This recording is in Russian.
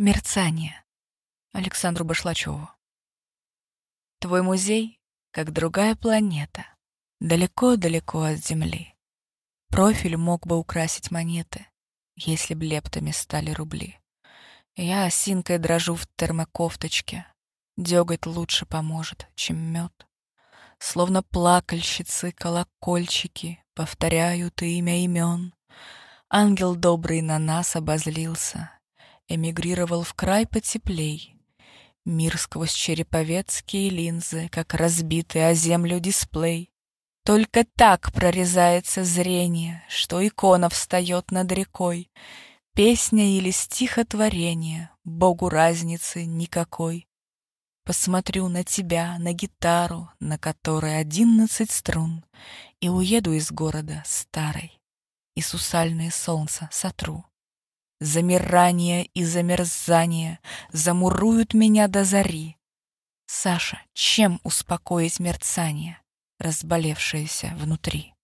Мерцание. Александру Башлачеву. Твой музей, как другая планета, далеко-далеко от Земли. Профиль мог бы украсить монеты, если б лептами стали рубли. Я осинкой дрожу в термокофточке, дёготь лучше поможет, чем мед. Словно плакальщицы колокольчики повторяют имя имен. Ангел добрый на нас обозлился — эмигрировал в край потеплей. Мир сквозь череповецкие линзы, как разбитый о землю дисплей. Только так прорезается зрение, что икона встает над рекой. Песня или стихотворение, Богу разницы никакой. Посмотрю на тебя, на гитару, на которой одиннадцать струн, И уеду из города старой, и сусальное солнце сотру. Замирание и замерзание замуруют меня до зари. Саша, чем успокоить мерцание, разболевшееся внутри?